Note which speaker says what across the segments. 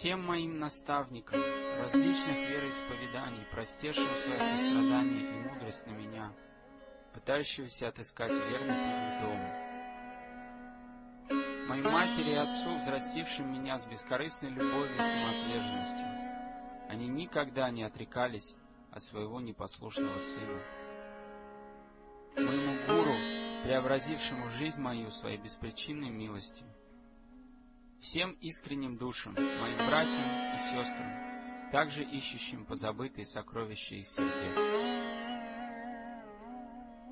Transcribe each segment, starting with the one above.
Speaker 1: Всем моим наставникам различных вероисповеданий, простершим свое сострадание и мудрость на меня, пытающегося отыскать верный путь к дому. Моей матери и отцу, взрастившим меня с бескорыстной любовью и самоотверженностью, они никогда не отрекались от своего непослушного сына. Моему гуру, преобразившему жизнь мою своей беспричинной милостью, всем искренним душам, моим братьям и сестрам, также ищущим позабытые сокровища их сердец.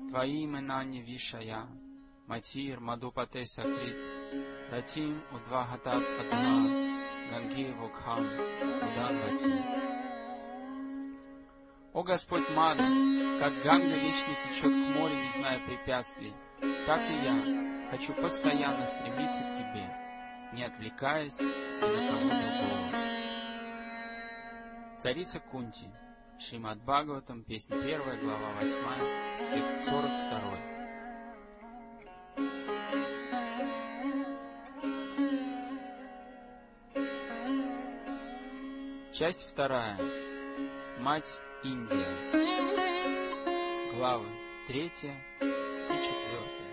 Speaker 1: Твои имена не вишая, Матир, Мадупате Сакрит, Ратим, Удвахатат Адха, Ганги Вукхам, Удан. О Господь Мада, как Ганга вечно течет к морю, не зная препятствий, так и я хочу постоянно стремиться к Тебе, не отвлекаясь ни на кого другого. Царица Кунти, Шримад Бхагаватам, песня 1, глава 8, текст 42. Часть вторая. Мать Индия. Главы третья и четвертая.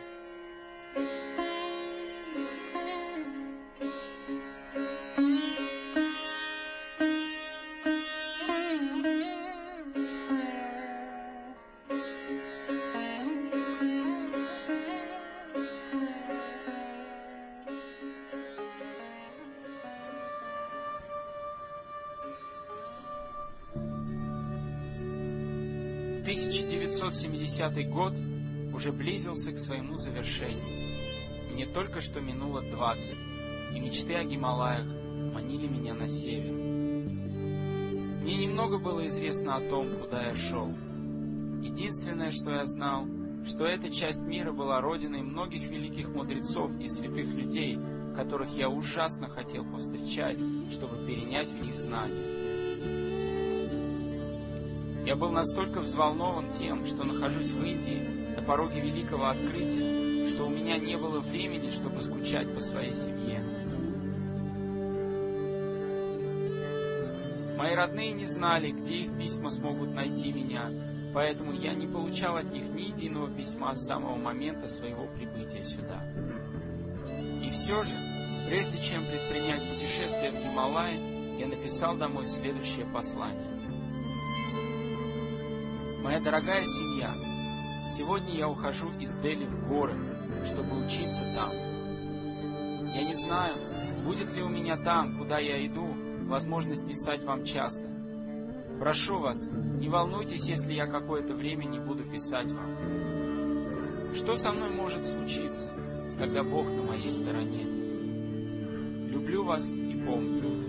Speaker 1: 2010 год уже близился к своему завершению. Мне только что минуло 20, и мечты о Гималаях манили меня на север. Мне немного было известно о том, куда я шел. Единственное, что я знал, что эта часть мира была родиной многих великих мудрецов и святых людей, которых я ужасно хотел повстречать, чтобы перенять в них знания. Я был настолько взволнован тем, что нахожусь в Индии на пороге великого открытия, что у меня не было времени, чтобы скучать по своей семье. Мои родные не знали, где их письма смогут найти меня, поэтому я не получал от них ни единого письма с самого момента своего прибытия сюда. И все же, прежде чем предпринять путешествие в Гималай, я написал домой следующее послание. Моя дорогая семья, сегодня я ухожу из Дели в горы, чтобы учиться там. Я не знаю, будет ли у меня там, куда я иду, возможность писать вам часто. Прошу вас, не волнуйтесь, если я какое-то время не буду писать вам. Что со мной может случиться, когда Бог на моей стороне? Люблю вас и помню.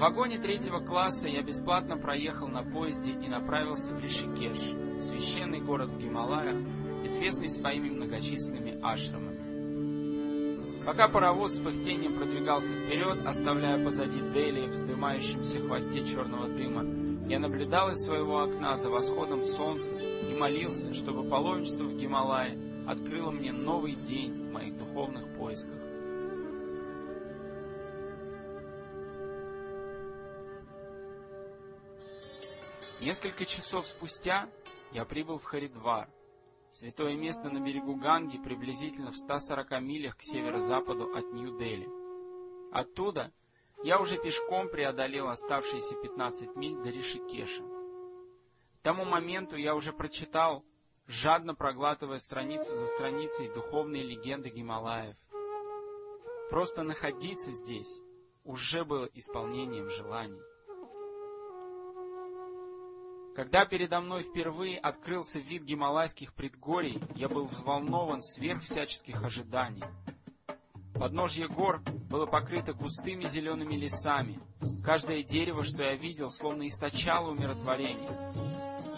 Speaker 1: В вагоне третьего класса я бесплатно проехал на поезде и направился в Ришикеш, священный город в Гималаях, известный своими многочисленными ашрамами. Пока паровоз с пыхтением продвигался вперед, оставляя позади Дели в вздымающемся хвосте черного дыма, я наблюдал из своего окна за восходом солнца и молился, чтобы паломничество в Гималае открыло мне новый день в моих духовных поисках. Несколько часов спустя я прибыл в Харидвар, святое место на берегу Ганги, приблизительно в 140 милях к северо-западу от Нью-Дели. Оттуда я уже пешком преодолел оставшиеся 15 миль до Ришикеша. К тому моменту я уже прочитал, жадно проглатывая страницу за страницей, духовные легенды Гималаев. Просто находиться здесь уже было исполнением желаний. Когда передо мной впервые открылся вид гималайских предгорий, я был взволнован сверх всяческих ожиданий. Подножье гор было покрыто густыми зелеными лесами. Каждое дерево, что я видел, словно источало умиротворение.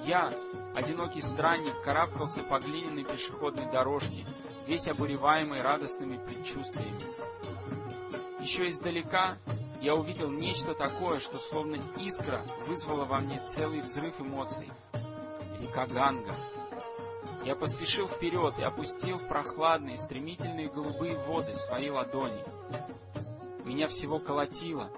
Speaker 1: Я, одинокий странник, карабкался по глиняной пешеходной дорожке, весь обуреваемый радостными предчувствиями. Еще издалека я увидел нечто такое, что словно искра вызвало во мне целый взрыв эмоций. Река Ганга. Я поспешил вперед и опустил в прохладные, стремительные голубые воды свои ладони. Меня всего колотило.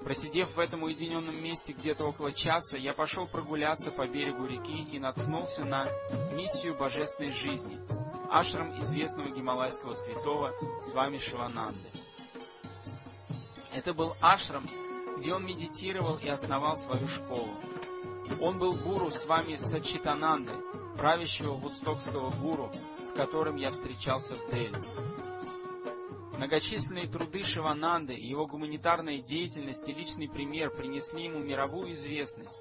Speaker 1: Просидев в этом уединенном месте где-то около часа, я пошел прогуляться по берегу реки и наткнулся на миссию божественной жизни, ашрам известного гималайского святого с вами Шивананды. Это был ашрам, где он медитировал и основал свою школу. Он был гуру с вами Сачитананды, правящего вудстокского гуру, с которым я встречался в Дели. Многочисленные труды Шивананды, его гуманитарная деятельность и личный пример принесли ему мировую известность.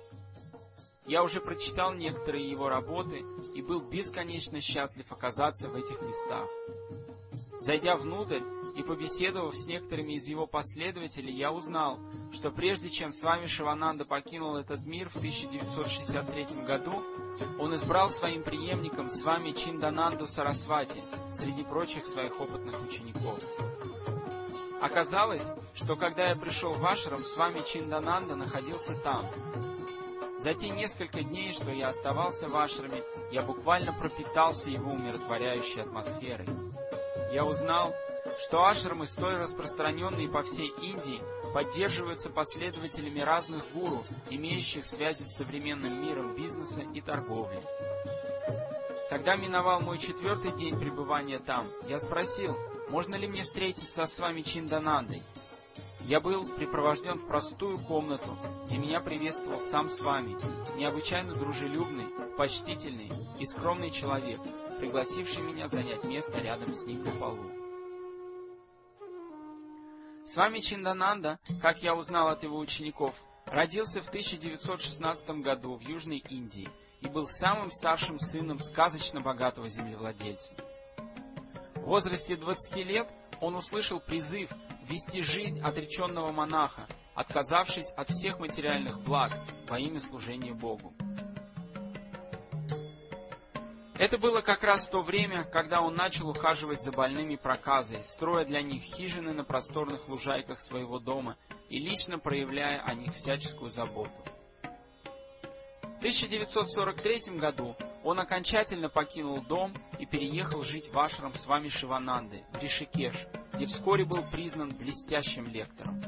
Speaker 1: Я уже прочитал некоторые его работы и был бесконечно счастлив оказаться в этих местах. Зайдя внутрь и побеседовав с некоторыми из его последователей, я узнал, что прежде чем с вами Шивананда покинул этот мир в 1963 году, он избрал своим преемником с вами Чиндананду Сарасвати среди прочих своих опытных учеников. Оказалось, что когда я пришел в Ашрам, с вами Чиндананда находился там. За те несколько дней, что я оставался в Ашраме, я буквально пропитался его умиротворяющей атмосферой я узнал, что ашрамы, столь распространенные по всей Индии, поддерживаются последователями разных гуру, имеющих связи с современным миром бизнеса и торговли. Когда миновал мой четвертый день пребывания там, я спросил, можно ли мне встретиться с вами Чинданандой. Я был припровожден в простую комнату, и меня приветствовал сам с вами, необычайно дружелюбный, почтительный и скромный человек, пригласивший меня занять место рядом с ним на полу. С вами Чиндананда, как я узнал от его учеников, родился в 1916 году в Южной Индии и был самым старшим сыном сказочно богатого землевладельца. В возрасте 20 лет он услышал призыв вести жизнь отреченного монаха, отказавшись от всех материальных благ во имя служения Богу. Это было как раз то время, когда он начал ухаживать за больными проказой, строя для них хижины на просторных лужайках своего дома и лично проявляя о них всяческую заботу. В 1943 году он окончательно покинул дом и переехал жить в ашрам с вами Шивананды, в Ришикеш, где вскоре был признан блестящим лектором.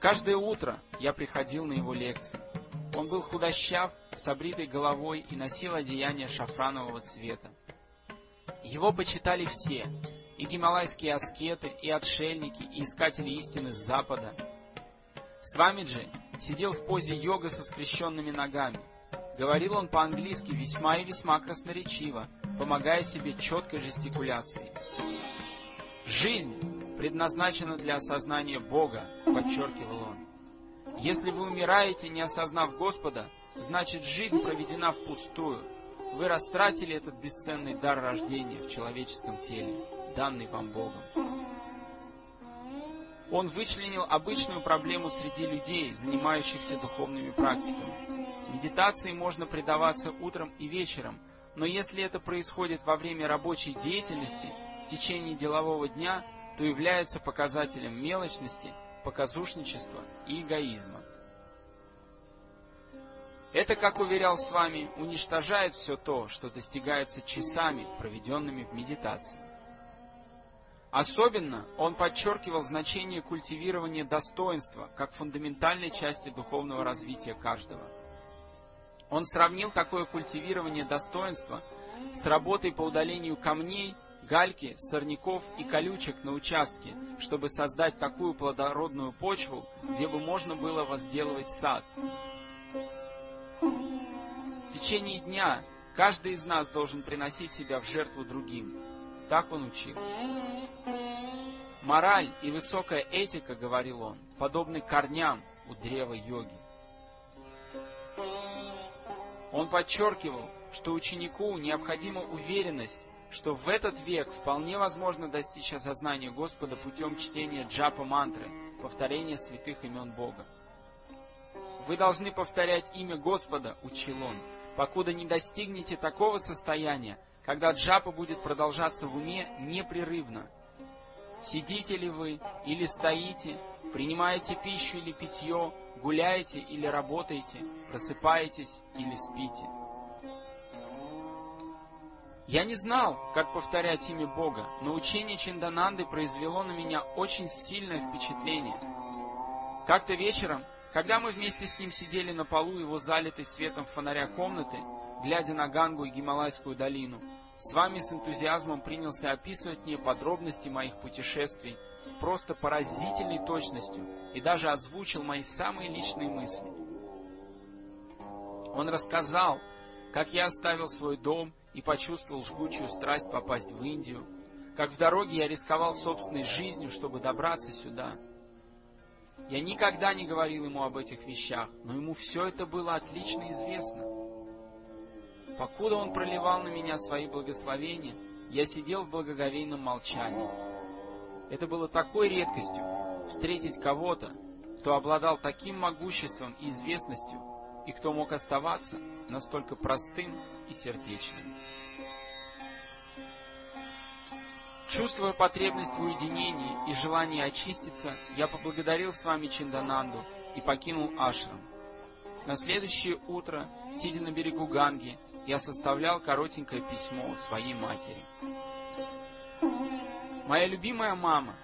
Speaker 1: Каждое утро я приходил на его лекции. Он был худощав, с обритой головой и носил одеяние шафранового цвета. Его почитали все, и гималайские аскеты, и отшельники, и искатели истины с запада. Свамиджи сидел в позе йога со скрещенными ногами. Говорил он по-английски весьма и весьма красноречиво, помогая себе четкой жестикуляцией. «Жизнь предназначена для осознания Бога», — подчеркивал он. Если вы умираете, не осознав Господа, значит жизнь проведена впустую. Вы растратили этот бесценный дар рождения в человеческом теле, данный вам Богом. Он вычленил обычную проблему среди людей, занимающихся духовными практиками. Медитации можно предаваться утром и вечером, но если это происходит во время рабочей деятельности, в течение делового дня, то является показателем мелочности показушничества и эгоизма. Это, как уверял с вами, уничтожает все то, что достигается часами, проведенными в медитации. Особенно он подчеркивал значение культивирования достоинства как фундаментальной части духовного развития каждого. Он сравнил такое культивирование достоинства с работой по удалению камней гальки, сорняков и колючек на участке, чтобы создать такую плодородную почву, где бы можно было возделывать сад. В течение дня каждый из нас должен приносить себя в жертву другим. Так он учил. Мораль и высокая этика, говорил он, подобны корням у древа йоги. Он подчеркивал, что ученику необходима уверенность что в этот век вполне возможно достичь осознания Господа путем чтения джапа мантры, повторения святых имен Бога. Вы должны повторять имя Господа, учил он, покуда не достигнете такого состояния, когда джапа будет продолжаться в уме непрерывно. Сидите ли вы или стоите, принимаете пищу или питье, гуляете или работаете, просыпаетесь или спите. Я не знал, как повторять имя Бога, но учение Чиндананды произвело на меня очень сильное впечатление. Как-то вечером, когда мы вместе с ним сидели на полу его залитой светом фонаря комнаты, глядя на Гангу и Гималайскую долину, с вами с энтузиазмом принялся описывать мне подробности моих путешествий с просто поразительной точностью и даже озвучил мои самые личные мысли. Он рассказал, как я оставил свой дом и почувствовал жгучую страсть попасть в Индию, как в дороге я рисковал собственной жизнью, чтобы добраться сюда. Я никогда не говорил ему об этих вещах, но ему все это было отлично известно. Покуда он проливал на меня свои благословения, я сидел в благоговейном молчании. Это было такой редкостью встретить кого-то, кто обладал таким могуществом и известностью, и кто мог оставаться настолько простым и сердечным. Чувствуя потребность в уединении и желание очиститься, я поблагодарил с вами Чиндананду и покинул ашрам. На следующее утро, сидя на берегу Ганги, я составлял коротенькое письмо своей матери. Моя любимая мама,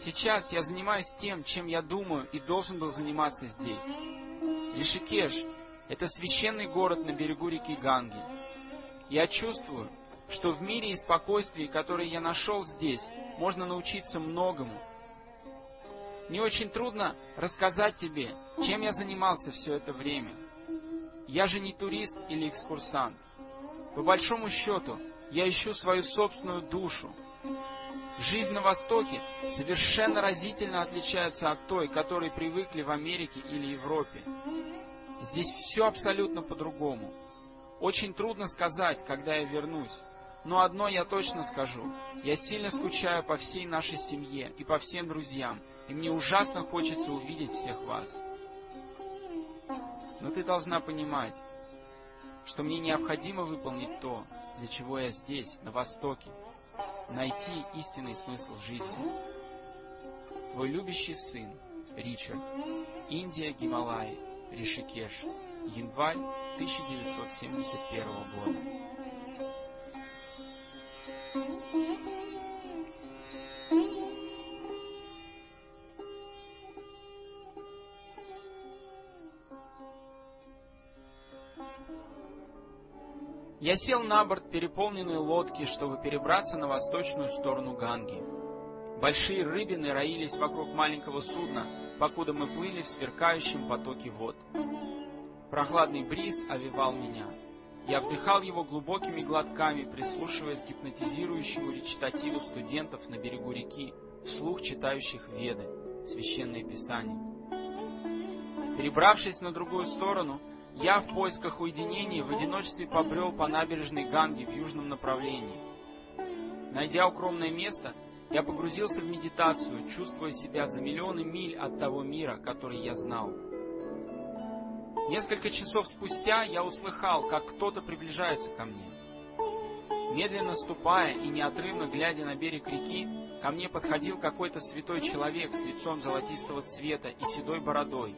Speaker 1: сейчас я занимаюсь тем, чем я думаю и должен был заниматься здесь. Ришикеш — это священный город на берегу реки Ганги. Я чувствую, что в мире и спокойствии, которое я нашел здесь, можно научиться многому. Мне очень трудно рассказать тебе, чем я занимался все это время. Я же не турист или экскурсант. По большому счету, я ищу свою собственную душу. Жизнь на Востоке совершенно разительно отличается от той, которой привыкли в Америке или Европе. Здесь все абсолютно по-другому. Очень трудно сказать, когда я вернусь. Но одно я точно скажу. Я сильно скучаю по всей нашей семье и по всем друзьям, и мне ужасно хочется увидеть всех вас. Но ты должна понимать, что мне необходимо выполнить то, для чего я здесь, на Востоке, найти истинный смысл жизни. Твой любящий сын, Ричард, Индия, Гималаи, Ришикеш, январь 1971 года. Я сел на борт переполненной лодки, чтобы перебраться на восточную сторону Ганги. Большие рыбины роились вокруг маленького судна, покуда мы плыли в сверкающем потоке вод. Прохладный бриз овивал меня. Я вдыхал его глубокими глотками, прислушиваясь к гипнотизирующему речитативу студентов на берегу реки, вслух читающих Веды, священные писания. Перебравшись на другую сторону, я в поисках уединения в одиночестве побрел по набережной Ганги в южном направлении. Найдя укромное место, я погрузился в медитацию, чувствуя себя за миллионы миль от того мира, который я знал. Несколько часов спустя я услыхал, как кто-то приближается ко мне. Медленно ступая и неотрывно глядя на берег реки, ко мне подходил какой-то святой человек с лицом золотистого цвета и седой бородой.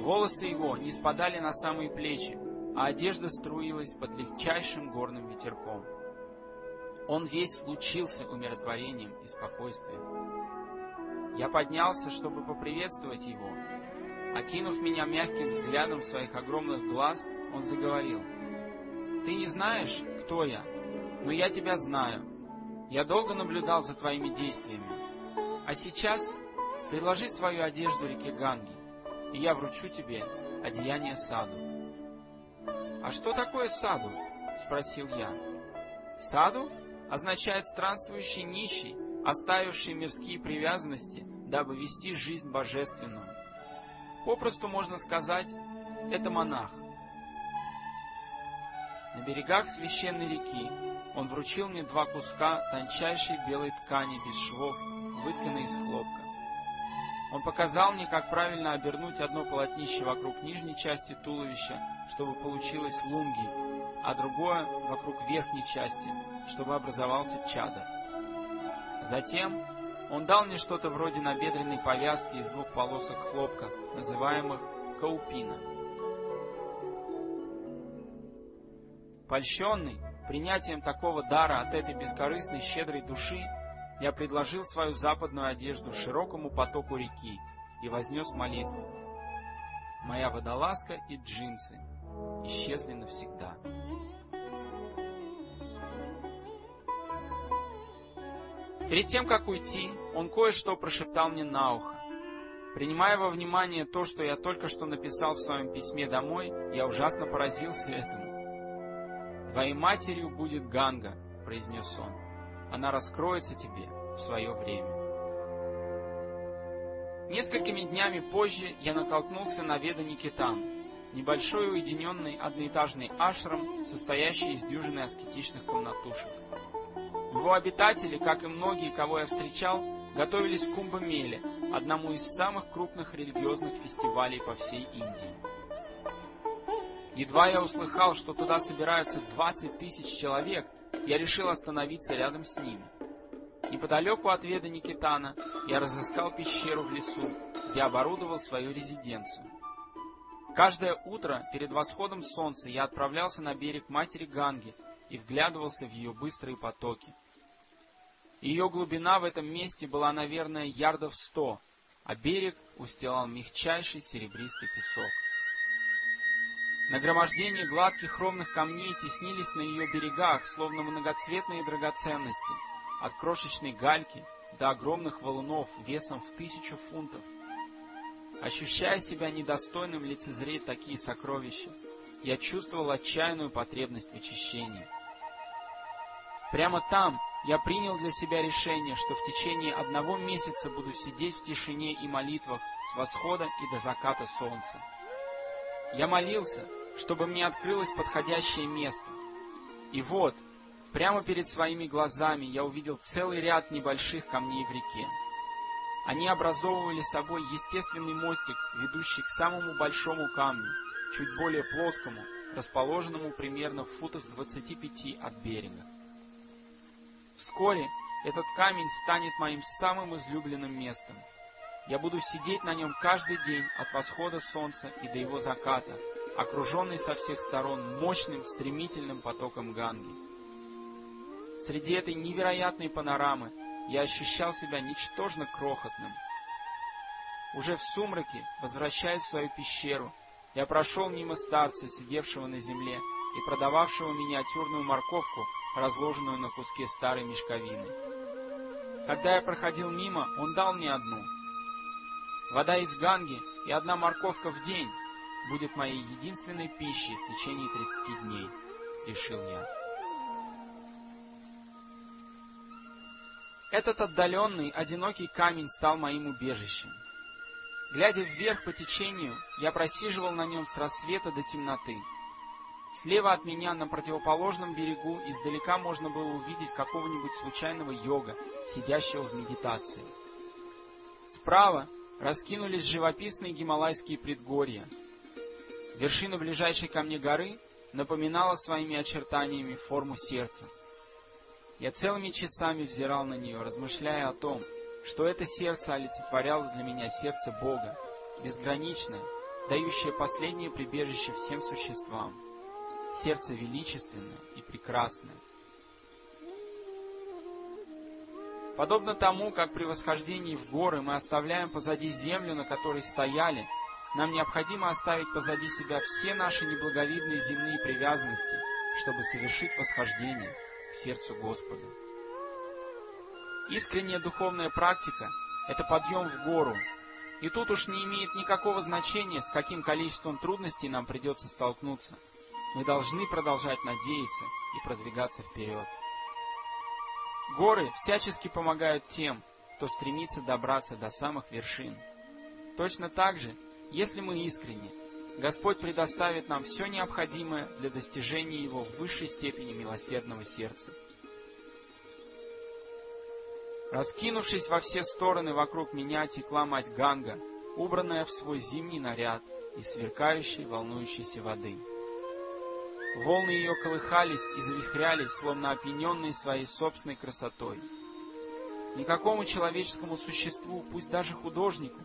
Speaker 1: Волосы его не спадали на самые плечи, а одежда струилась под легчайшим горным ветерком. Он весь лучился умиротворением и спокойствием. Я поднялся, чтобы поприветствовать его. Окинув меня мягким взглядом своих огромных глаз, он заговорил. «Ты не знаешь, кто я, но я тебя знаю. Я долго наблюдал за твоими действиями. А сейчас предложи свою одежду реке Ганги и я вручу тебе одеяние саду. — А что такое саду? — спросил я. — Саду означает странствующий нищий, оставивший мирские привязанности, дабы вести жизнь божественную. Попросту можно сказать, это монах. На берегах священной реки он вручил мне два куска тончайшей белой ткани без швов, вытканной из хлопка. Он показал мне, как правильно обернуть одно полотнище вокруг нижней части туловища, чтобы получилось лунги, а другое вокруг верхней части, чтобы образовался чадр. Затем Он дал мне что-то вроде набедренной повязки из двух полосок хлопка, называемых каупина. Польщенный принятием такого дара от этой бескорыстной щедрой души, я предложил свою западную одежду широкому потоку реки и вознес молитву. Моя водолазка и джинсы исчезли навсегда. Перед тем, как уйти, он кое-что прошептал мне на ухо. Принимая во внимание то, что я только что написал в своем письме домой, я ужасно поразился этому. «Твоей матерью будет Ганга», — произнес он. «Она раскроется тебе в свое время». Несколькими днями позже я натолкнулся на Веда Никитан, небольшой уединенный одноэтажный ашрам, состоящий из дюжины аскетичных комнатушек. Его обитатели, как и многие, кого я встречал, готовились к Кумбамеле, одному из самых крупных религиозных фестивалей по всей Индии. Едва я услыхал, что туда собираются 20 тысяч человек, я решил остановиться рядом с ними. Неподалеку от Веда Никитана я разыскал пещеру в лесу, где оборудовал свою резиденцию. Каждое утро перед восходом солнца я отправлялся на берег матери Ганги и вглядывался в ее быстрые потоки. Ее глубина в этом месте была, наверное, ярдов сто, а берег устилал мягчайший серебристый песок. Нагромождение гладких ровных камней теснились на ее берегах, словно многоцветные драгоценности, от крошечной гальки до огромных валунов весом в тысячу фунтов. Ощущая себя недостойным лицезреть такие сокровища, я чувствовал отчаянную потребность в очищении. Прямо там я принял для себя решение, что в течение одного месяца буду сидеть в тишине и молитвах с восхода и до заката солнца. Я молился, чтобы мне открылось подходящее место. И вот, прямо перед своими глазами я увидел целый ряд небольших камней в реке. Они образовывали собой естественный мостик, ведущий к самому большому камню, чуть более плоскому, расположенному примерно в футах 25 от берега. Вскоре этот камень станет моим самым излюбленным местом. Я буду сидеть на нем каждый день от восхода солнца и до его заката, окруженный со всех сторон мощным стремительным потоком Ганги. Среди этой невероятной панорамы я ощущал себя ничтожно крохотным. Уже в сумраке, возвращаясь в свою пещеру, я прошел мимо старца, сидевшего на земле и продававшего миниатюрную морковку разложенную на куске старой мешковины. Когда я проходил мимо, он дал мне одну. Вода из ганги и одна морковка в день будет моей единственной пищей в течение 30 дней, решил я. Этот отдаленный, одинокий камень стал моим убежищем. Глядя вверх по течению, я просиживал на нем с рассвета до темноты. Слева от меня на противоположном берегу издалека можно было увидеть какого-нибудь случайного йога, сидящего в медитации. Справа раскинулись живописные гималайские предгорья. Вершина ближайшей ко мне горы напоминала своими очертаниями форму сердца. Я целыми часами взирал на нее, размышляя о том, что это сердце олицетворяло для меня сердце Бога, безграничное, дающее последнее прибежище всем существам сердце величественное и прекрасное. Подобно тому, как при восхождении в горы мы оставляем позади землю, на которой стояли, нам необходимо оставить позади себя все наши неблаговидные земные привязанности, чтобы совершить восхождение к сердцу Господа. Искренняя духовная практика — это подъем в гору, и тут уж не имеет никакого значения, с каким количеством трудностей нам придется столкнуться — мы должны продолжать надеяться и продвигаться вперед. Горы всячески помогают тем, кто стремится добраться до самых вершин. Точно так же, если мы искренни, Господь предоставит нам все необходимое для достижения Его в высшей степени милосердного сердца. Раскинувшись во все стороны вокруг меня, текла мать Ганга, убранная в свой зимний наряд из сверкающей, волнующейся воды. Волны ее колыхались и завихрялись, словно опьяненные своей собственной красотой. Никакому человеческому существу, пусть даже художнику,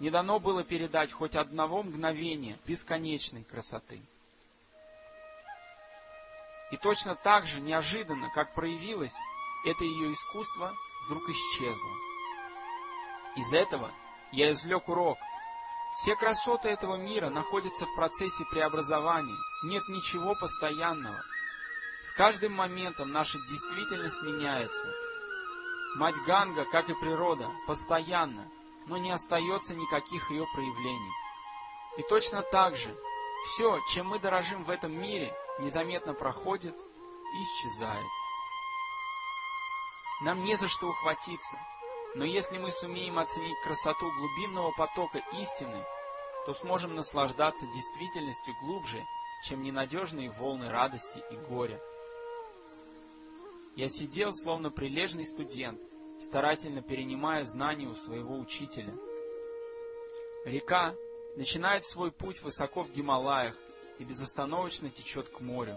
Speaker 1: не дано было передать хоть одного мгновения бесконечной красоты. И точно так же неожиданно, как проявилось, это ее искусство вдруг исчезло. Из этого я извлек урок. Все красоты этого мира находятся в процессе преобразования, нет ничего постоянного. С каждым моментом наша действительность меняется. Мать Ганга, как и природа, постоянно, но не остается никаких ее проявлений. И точно так же все, чем мы дорожим в этом мире, незаметно проходит и исчезает. Нам не за что ухватиться, но если мы сумеем оценить красоту глубинного потока истины, то сможем наслаждаться действительностью глубже, чем ненадежные волны радости и горя. Я сидел, словно прилежный студент, старательно перенимая знания у своего учителя. Река начинает свой путь высоко в Гималаях и безостановочно течет к морю.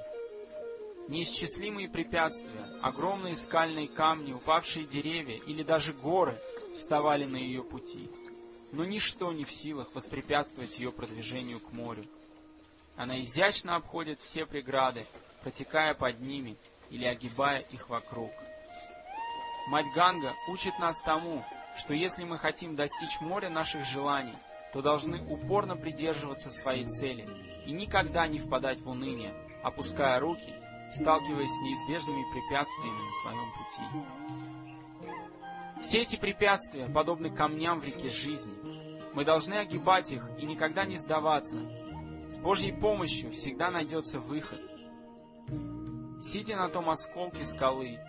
Speaker 1: Неисчислимые препятствия, огромные скальные камни, упавшие деревья или даже горы вставали на ее пути. Но ничто не в силах воспрепятствовать ее продвижению к морю. Она изящно обходит все преграды, протекая под ними или огибая их вокруг. Мать Ганга учит нас тому, что если мы хотим достичь моря наших желаний, то должны упорно придерживаться своей цели и никогда не впадать в уныние, опуская руки, сталкиваясь с неизбежными препятствиями на своем пути. Все эти препятствия подобны камням в реке жизни. Мы должны огибать их и никогда не сдаваться. С Божьей помощью всегда найдется выход. Сидя на том осколке скалы,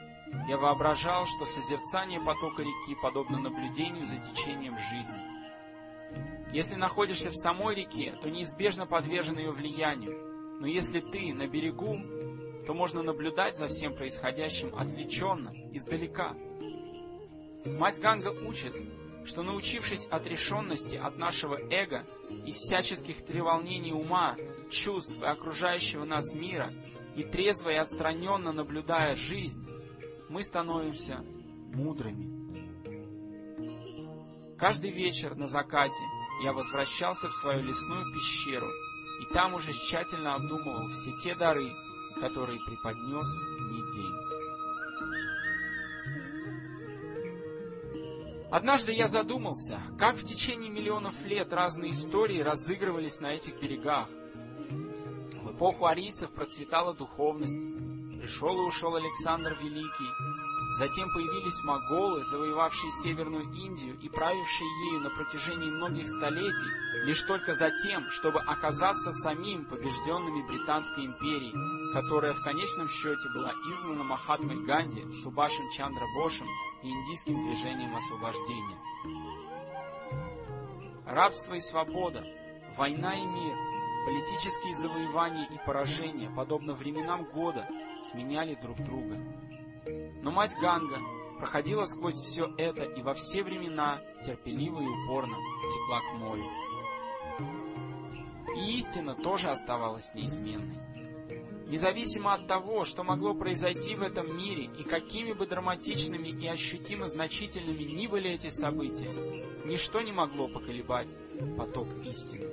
Speaker 1: я воображал, что созерцание потока реки подобно наблюдению за течением жизни. Если находишься в самой реке, то неизбежно подвержен ее влиянию, но если ты на берегу, то можно наблюдать за всем происходящим отвлеченно, издалека. Мать Ганга учит, что научившись отрешенности от нашего эго и всяческих треволнений ума, чувств и окружающего нас мира, и трезво и отстраненно наблюдая жизнь, мы становимся мудрыми. Каждый вечер на закате я возвращался в свою лесную пещеру, и там уже тщательно обдумывал все те дары, которые преподнес мне день. Однажды я задумался, как в течение миллионов лет разные истории разыгрывались на этих берегах. В эпоху арийцев процветала духовность, Пришел и ушел Александр Великий. Затем появились моголы, завоевавшие Северную Индию и правившие ею на протяжении многих столетий, лишь только за тем, чтобы оказаться самим побежденными Британской империей, которая в конечном счете была изгнана Махатмой Ганди, Субашем Чандра Бошем и индийским движением освобождения. Рабство и свобода, война и мир, политические завоевания и поражения, подобно временам года, сменяли друг друга. Но мать Ганга проходила сквозь все это и во все времена терпеливо и упорно текла к морю. И истина тоже оставалась неизменной. Независимо от того, что могло произойти в этом мире и какими бы драматичными и ощутимо значительными ни были эти события, ничто не могло поколебать поток истины.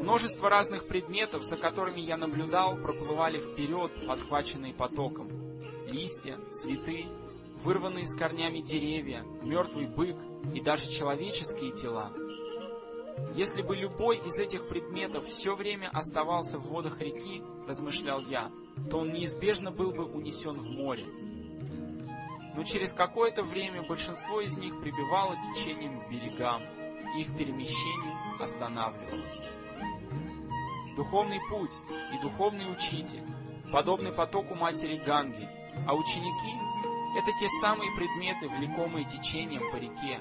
Speaker 1: Множество разных предметов, за которыми я наблюдал, проплывали вперед, подхваченные потоком. Листья, цветы, вырванные с корнями деревья, мертвый бык и даже человеческие тела. Если бы любой из этих предметов все время оставался в водах реки, размышлял я, то он неизбежно был бы унесен в море. Но через какое-то время большинство из них прибивало течением к берегам, их перемещение останавливалось. Духовный путь и духовный учитель подобны потоку матери Ганги, а ученики — это те самые предметы, влекомые течением по реке.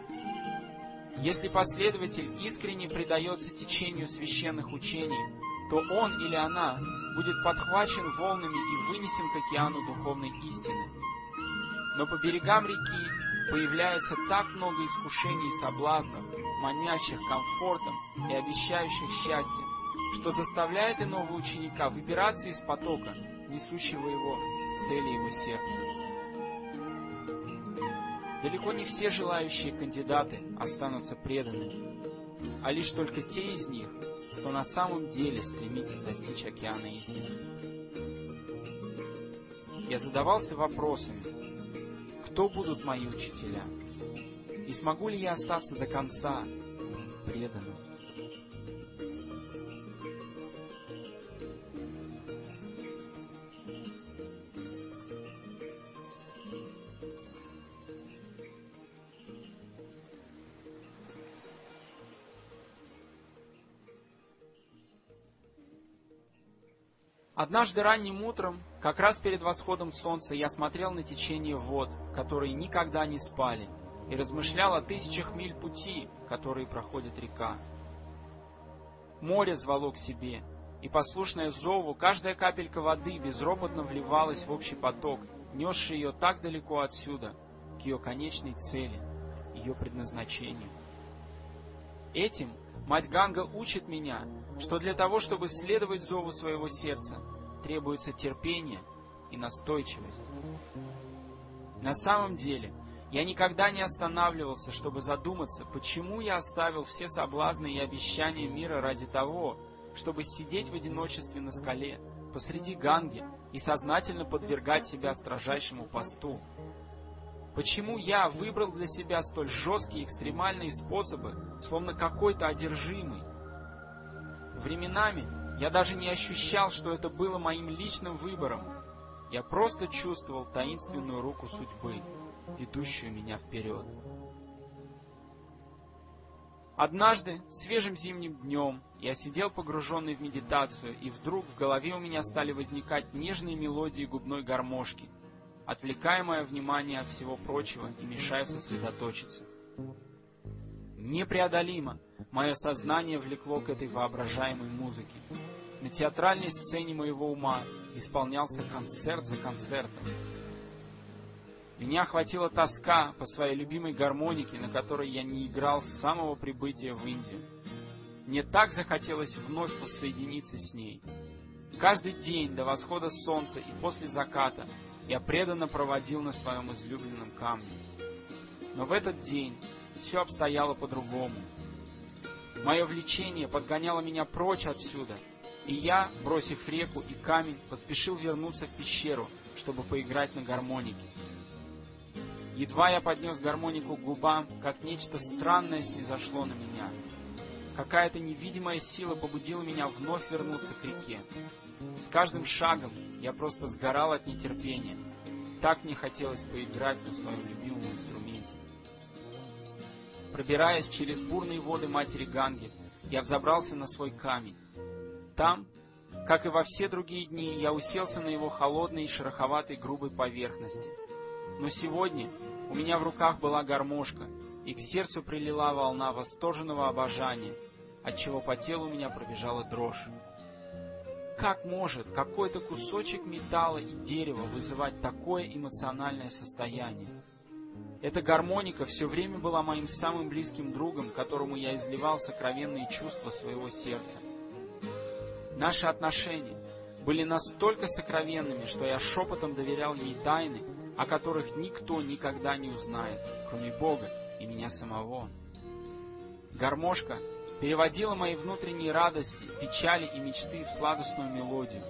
Speaker 1: Если последователь искренне предается течению священных учений, то он или она будет подхвачен волнами и вынесен к океану духовной истины. Но по берегам реки появляется так много искушений и соблазнов, манящих комфортом и обещающих счастье, что заставляет иного ученика выбираться из потока, несущего его к цели его сердца. далеко не все желающие кандидаты останутся преданными, а лишь только те из них, кто на самом деле стремится достичь океана истины. Я задавался вопросами, кто будут мои учителя, и смогу ли я остаться до конца преданным. Однажды ранним утром, как раз перед восходом солнца, я смотрел на течение вод, которые никогда не спали, и размышлял о тысячах миль пути, которые проходит река. Море звало к себе, и, послушное зову, каждая капелька воды безропотно вливалась в общий поток, несший ее так далеко отсюда, к ее конечной цели, ее предназначению. Этим мать Ганга учит меня, что для того, чтобы следовать зову своего сердца, требуется терпение и настойчивость. На самом деле, я никогда не останавливался, чтобы задуматься, почему я оставил все соблазны и обещания мира ради того, чтобы сидеть в одиночестве на скале, посреди Ганги и сознательно подвергать себя строжайшему посту. Почему я выбрал для себя столь жесткие экстремальные способы, словно какой-то одержимый? Временами я даже не ощущал, что это было моим личным выбором. Я просто чувствовал таинственную руку судьбы, ведущую меня вперед. Однажды, свежим зимним днем, я сидел погруженный в медитацию, и вдруг в голове у меня стали возникать нежные мелодии губной гармошки, отвлекая мое внимание от всего прочего и мешая сосредоточиться. Непреодолимо мое сознание влекло к этой воображаемой музыке. На театральной сцене моего ума исполнялся концерт за концертом. Меня охватила тоска по своей любимой гармонике, на которой я не играл с самого прибытия в Индию. Мне так захотелось вновь воссоединиться с ней. Каждый день до восхода солнца и после заката я преданно проводил на своем излюбленном камне. Но в этот день все обстояло по-другому. Мое влечение подгоняло меня прочь отсюда, и я, бросив реку и камень, поспешил вернуться в пещеру, чтобы поиграть на гармонике. Едва я поднес гармонику к губам, как нечто странное снизошло на меня. Какая-то невидимая сила побудила меня вновь вернуться к реке. С каждым шагом я просто сгорал от нетерпения. Так мне хотелось поиграть на своем любимом инструменте. Пробираясь через бурные воды матери Ганги, я взобрался на свой камень. Там, как и во все другие дни, я уселся на его холодной и шероховатой грубой поверхности. Но сегодня у меня в руках была гармошка, и к сердцу прилила волна восторженного обожания, отчего по телу у меня пробежала дрожь. Как может какой-то кусочек металла и дерева вызывать такое эмоциональное состояние? Эта гармоника все время была моим самым близким другом, которому я изливал сокровенные чувства своего сердца. Наши отношения были настолько сокровенными, что я шепотом доверял ей тайны, о которых никто никогда не узнает, кроме Бога и меня самого. Гармошка переводила мои внутренние радости, печали и мечты в сладостную мелодию.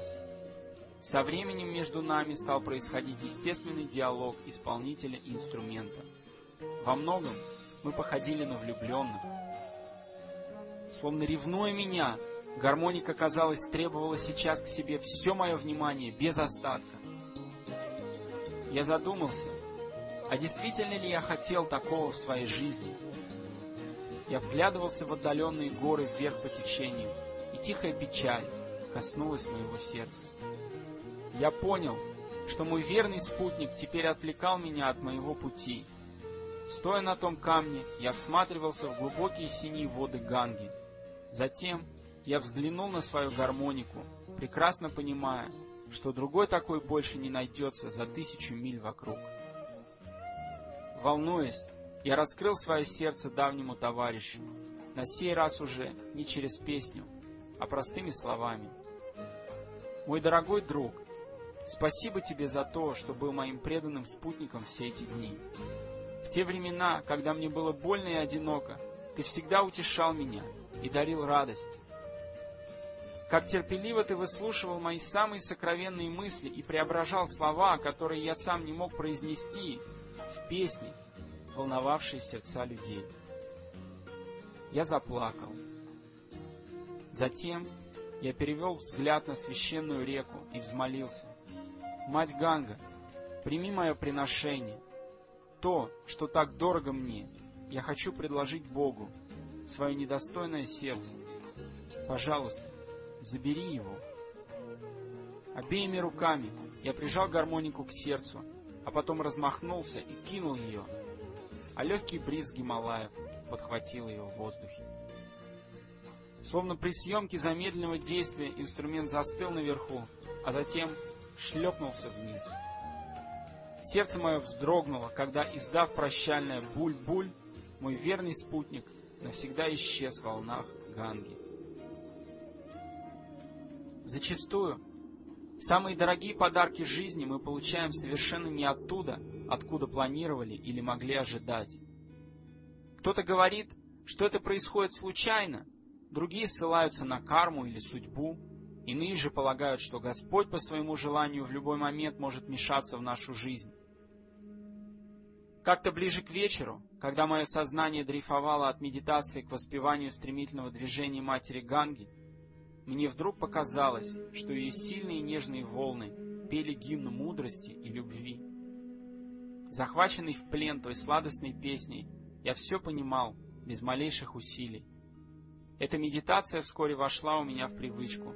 Speaker 1: Со временем между нами стал происходить естественный диалог исполнителя и инструмента. Во многом мы походили на влюбленных. Словно ревнуя меня, гармоника, казалось, требовала сейчас к себе все мое внимание, без остатка. Я задумался, а действительно ли я хотел такого в своей жизни? Я вглядывался в отдаленные горы вверх по течению, и тихая печаль коснулась моего сердца. Я понял, что мой верный спутник теперь отвлекал меня от моего пути. Стоя на том камне, я всматривался в глубокие синие воды Ганги. Затем я взглянул на свою гармонику, прекрасно понимая, что другой такой больше не найдется за тысячу миль вокруг. Волнуясь, я раскрыл свое сердце давнему товарищу, на сей раз уже не через песню, а простыми словами. Мой дорогой друг, спасибо тебе за то, что был моим преданным спутником все эти дни. В те времена, когда мне было больно и одиноко, Ты всегда утешал меня и дарил радость. Как терпеливо Ты выслушивал мои самые сокровенные мысли и преображал слова, которые я сам не мог произнести, в песни, волновавшие сердца людей. Я заплакал. Затем я перевел взгляд на священную реку и взмолился. «Мать Ганга, прими мое приношение. То, что так дорого мне, я хочу предложить Богу, свое недостойное сердце. Пожалуйста, забери его». Обеими руками я прижал гармонику к сердцу, а потом размахнулся и кинул ее, а легкий бриз Гималаев подхватил ее в воздухе. Словно при съемке замедленного действия инструмент застыл наверху, а затем шлепнулся вниз. Сердце мое вздрогнуло, когда, издав прощальное «буль-буль», мой верный спутник навсегда исчез в волнах Ганги. Зачастую самые дорогие подарки жизни мы получаем совершенно не оттуда, откуда планировали или могли ожидать. Кто-то говорит, что это происходит случайно, другие ссылаются на карму или судьбу, иные же полагают, что Господь по своему желанию в любой момент может вмешаться в нашу жизнь. Как-то ближе к вечеру, когда мое сознание дрейфовало от медитации к воспеванию стремительного движения матери Ганги, мне вдруг показалось, что ее сильные нежные волны пели гимн мудрости и любви. Захваченный в плен той сладостной песней, я все понимал без малейших усилий. Эта медитация вскоре вошла у меня в привычку.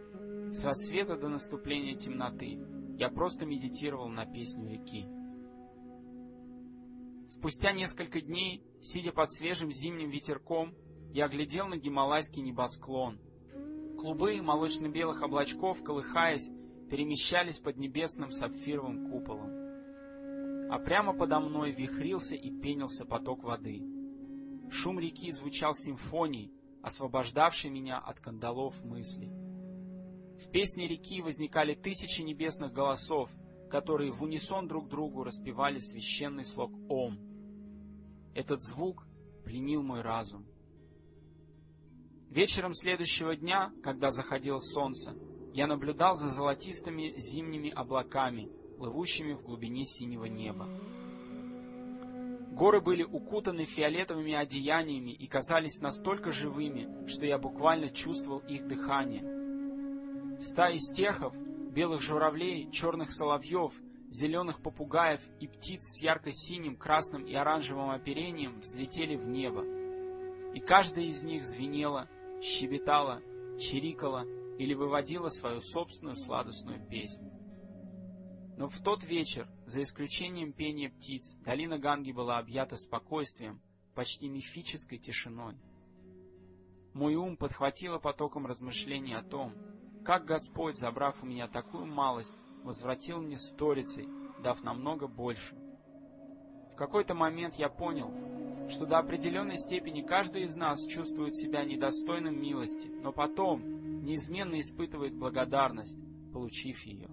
Speaker 1: С рассвета до наступления темноты я просто медитировал на песню реки. Спустя несколько дней, сидя под свежим зимним ветерком, я глядел на гималайский небосклон. Клубы молочно-белых облачков, колыхаясь, перемещались под небесным сапфировым куполом. А прямо подо мной вихрился и пенился поток воды. Шум реки звучал симфонией, освобождавший меня от кандалов мыслей. В песне реки возникали тысячи небесных голосов, которые в унисон друг другу распевали священный слог «Ом». Этот звук пленил мой разум. Вечером следующего дня, когда заходило солнце, я наблюдал за золотистыми зимними облаками, плывущими в глубине синего неба. Горы были укутаны фиолетовыми одеяниями и казались настолько живыми, что я буквально чувствовал их дыхание. Стаи стерхов, белых журавлей, черных соловьев, зеленых попугаев и птиц с ярко-синим, красным и оранжевым оперением взлетели в небо. И каждая из них звенела, щебетала, чирикала или выводила свою собственную сладостную песнь. Но в тот вечер, за исключением пения птиц, долина Ганги была объята спокойствием, почти мифической тишиной. Мой ум подхватило потоком размышлений о том, как Господь, забрав у меня такую малость, возвратил мне сторицей, дав намного больше. В какой-то момент я понял, что до определенной степени каждый из нас чувствует себя недостойным милости, но потом неизменно испытывает благодарность, получив ее.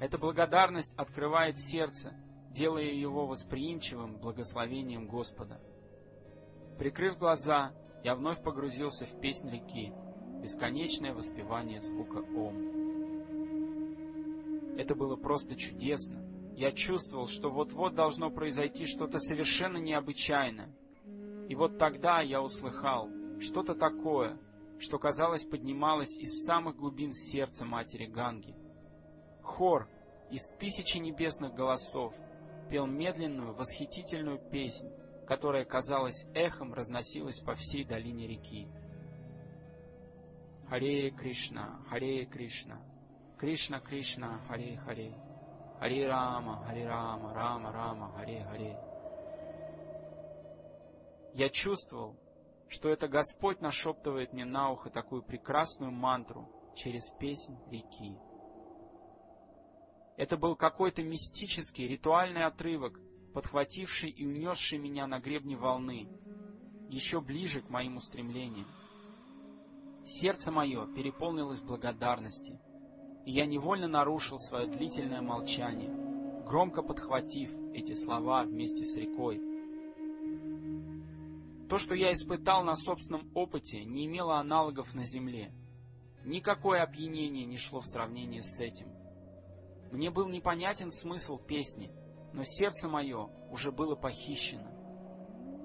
Speaker 1: Эта благодарность открывает сердце, делая его восприимчивым благословением Господа. Прикрыв глаза, я вновь погрузился в песнь реки, бесконечное воспевание звука «Ом». Это было просто чудесно. Я чувствовал, что вот-вот должно произойти что-то совершенно необычайное. И вот тогда я услыхал что-то такое, что, казалось, поднималось из самых глубин сердца матери Ганги — Хор из тысячи небесных голосов пел медленную, восхитительную песнь, которая, казалось, эхом разносилась по всей долине реки. Харе Кришна, Харе Кришна, Кришна Кришна, Харе Харе, Харе Рама, Харе Рама, Рама Рама, Харе Харе. Я чувствовал, что это Господь нашептывает мне на ухо такую прекрасную мантру через песнь реки. Это был какой-то мистический, ритуальный отрывок, подхвативший и унесший меня на гребне волны, еще ближе к моим устремлениям. Сердце мое переполнилось благодарности, и я невольно нарушил свое длительное молчание, громко подхватив эти слова вместе с рекой, То, что я испытал на собственном опыте, не имело аналогов на земле. Никакое опьянение не шло в сравнение с этим. Мне был непонятен смысл песни, но сердце мое уже было похищено.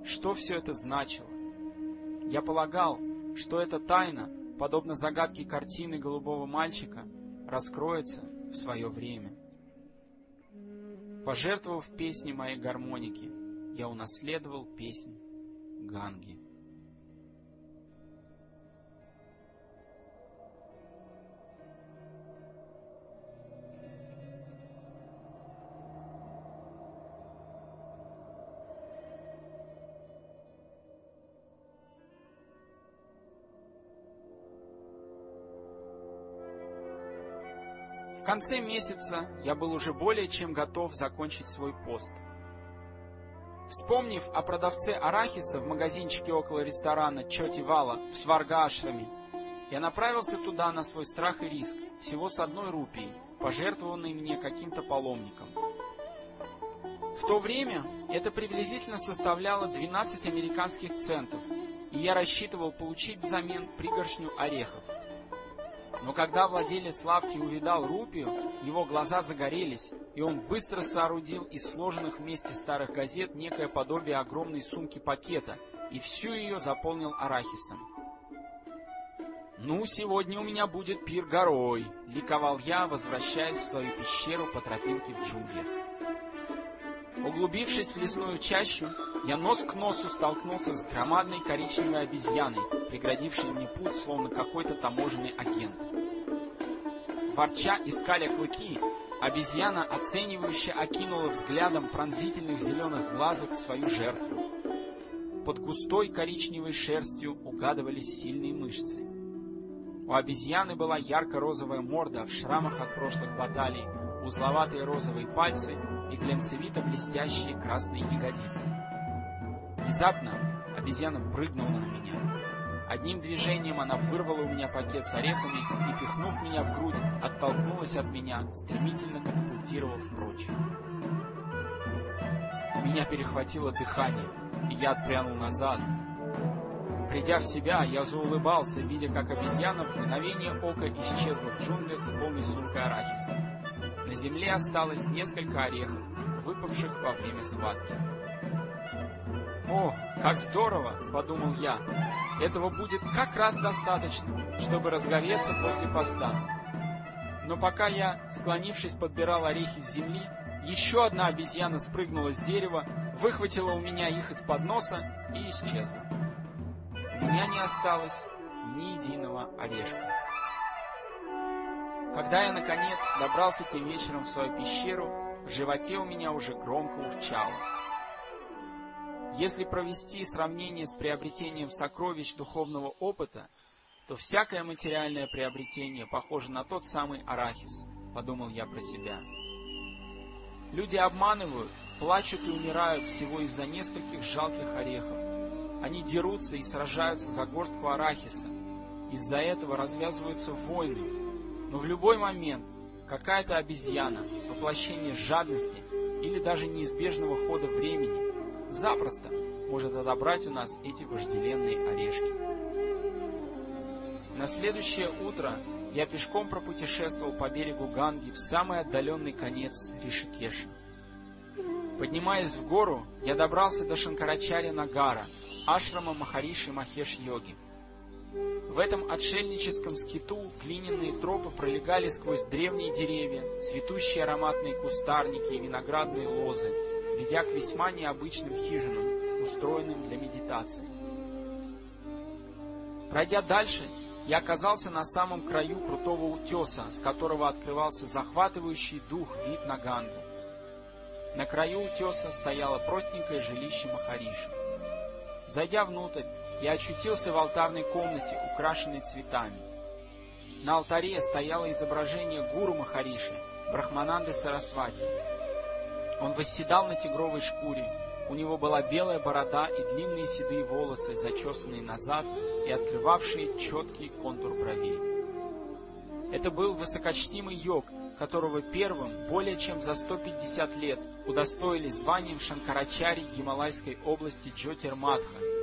Speaker 1: Что все это значило? Я полагал, что эта тайна, подобно загадке картины голубого мальчика, раскроется в свое время. Пожертвовав песни моей гармоники, я унаследовал песнь Ганги. В конце месяца я был уже более чем готов закончить свой пост. Вспомнив о продавце арахиса в магазинчике около ресторана Чоти Вала в Сваргаашраме, я направился туда на свой страх и риск, всего с одной рупией, пожертвованной мне каким-то паломником. В то время это приблизительно составляло 12 американских центов, и я рассчитывал получить взамен пригоршню орехов. Но когда владелец лавки увидал рупию, его глаза загорелись, и он быстро соорудил из сложенных вместе старых газет некое подобие огромной сумки-пакета и всю ее заполнил арахисом. «Ну, сегодня у меня будет пир горой!» — ликовал я, возвращаясь в свою пещеру по тропинке в джунглях. Углубившись в лесную чащу, я нос к носу столкнулся с громадной коричневой обезьяной, преградившей мне путь, словно какой-то таможенный агент. Ворча и скаля клыки, обезьяна оценивающе окинула взглядом пронзительных зеленых глазок свою жертву. Под густой коричневой шерстью угадывались сильные мышцы. У обезьяны была ярко-розовая морда в шрамах от прошлых баталий, узловатые розовые пальцы и глянцевито-блестящие красные ягодицы. Внезапно обезьяна прыгнула на меня. Одним движением она вырвала у меня пакет с орехами и, пихнув меня в грудь, оттолкнулась от меня, стремительно катапультировав прочь. У меня перехватило дыхание, и я отпрянул назад. Придя в себя, я заулыбался, видя, как обезьяна в мгновение ока исчезла в джунглях с полной сумкой арахиса. На земле осталось несколько орехов, выпавших во время схватки. «О, как здорово!» — подумал я. «Этого будет как раз достаточно, чтобы разговеться после поста». Но пока я, склонившись, подбирал орехи с земли, еще одна обезьяна спрыгнула с дерева, выхватила у меня их из-под носа и исчезла. У меня не осталось ни единого орешка. Когда я, наконец, добрался тем вечером в свою пещеру, в животе у меня уже громко урчало. Если провести сравнение с приобретением сокровищ духовного опыта, то всякое материальное приобретение похоже на тот самый арахис, подумал я про себя. Люди обманывают, плачут и умирают всего из-за нескольких жалких орехов. Они дерутся и сражаются за горстку арахиса. Из-за этого развязываются войны. Но в любой момент какая-то обезьяна, воплощение жадности или даже неизбежного хода времени, запросто может отобрать у нас эти вожделенные орешки. На следующее утро я пешком пропутешествовал по берегу Ганги в самый отдаленный конец Ришикеша. Поднимаясь в гору, я добрался до Шанкарачари Нагара, ашрама Махариши Махеш Йоги. В этом отшельническом скиту глиняные тропы пролегали сквозь древние деревья, цветущие ароматные кустарники и виноградные лозы, ведя к весьма необычным хижинам, устроенным для медитации. Пройдя дальше, я оказался на самом краю крутого утеса, с которого открывался захватывающий дух вид на Гангу. На краю утеса стояло простенькое жилище Махариши. Зайдя внутрь, я очутился в алтарной комнате, украшенной цветами. На алтаре стояло изображение гуру Махариши, Брахмананды Сарасвати. Он восседал на тигровой шкуре, у него была белая борода и длинные седые волосы, зачесанные назад и открывавшие четкий контур бровей. Это был высокочтимый йог, которого первым более чем за 150 лет удостоили званием Шанкарачари Гималайской области Джотирматха,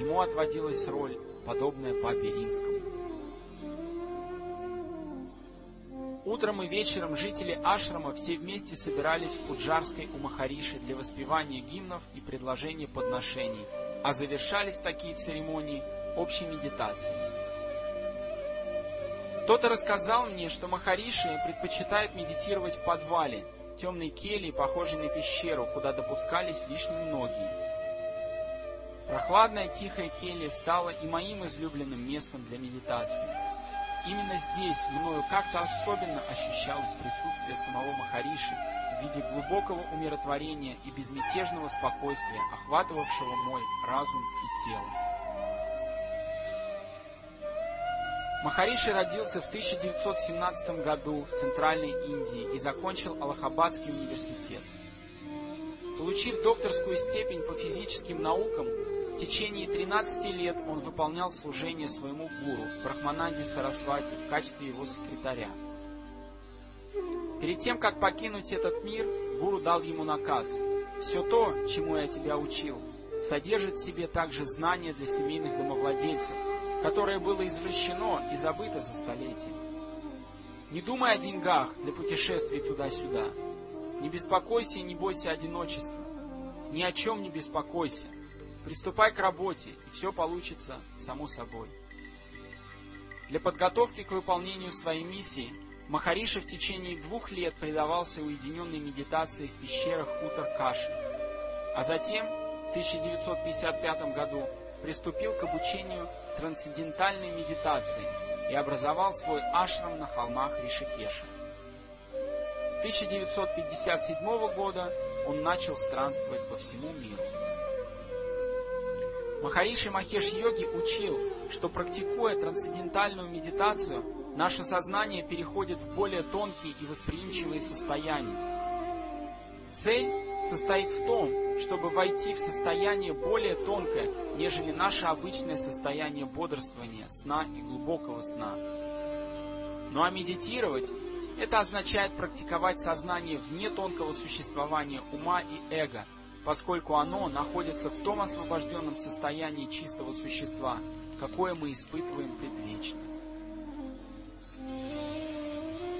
Speaker 1: ему отводилась роль, подобная папе римскому. Утром и вечером жители Ашрама все вместе собирались в Пуджарской у Махариши для воспевания гимнов и предложения подношений, а завершались такие церемонии общей медитацией. Кто-то рассказал мне, что Махариши предпочитает медитировать в подвале, темной келье, похожей на пещеру, куда допускались лишь немногие. Прохладная тихая келья стала и моим излюбленным местом для медитации. Именно здесь мною как-то особенно ощущалось присутствие самого Махариши в виде глубокого умиротворения и безмятежного спокойствия, охватывавшего мой разум и тело. Махариши родился в 1917 году в Центральной Индии и закончил Аллахабадский университет. Получив докторскую степень по физическим наукам, в течение 13 лет он выполнял служение своему гуру, Брахмананди Сарасвати, в качестве его секретаря. Перед тем, как покинуть этот мир, гуру дал ему наказ «Все то, чему я тебя учил, содержит в себе также знания для семейных домовладельцев, которое было извращено и забыто за столетия. Не думай о деньгах для путешествий туда-сюда. Не беспокойся и не бойся одиночества. Ни о чем не беспокойся. Приступай к работе, и все получится само собой. Для подготовки к выполнению своей миссии Махариша в течение двух лет предавался уединенной медитации в пещерах Утар-Каши, а затем, в 1955 году, приступил к обучению трансцендентальной медитации и образовал свой ашрам на холмах Ришикеша. С 1957 года он начал странствовать по всему миру. Махариши Махеш Йоги учил, что практикуя трансцендентальную медитацию, наше сознание переходит в более тонкие и восприимчивые состояния. Цель состоит в том, чтобы войти в состояние более тонкое, нежели наше обычное состояние бодрствования, сна и глубокого сна. Ну а медитировать – это означает практиковать сознание вне тонкого существования ума и эго – поскольку оно находится в том освобожденном состоянии чистого существа, какое мы испытываем предвечно.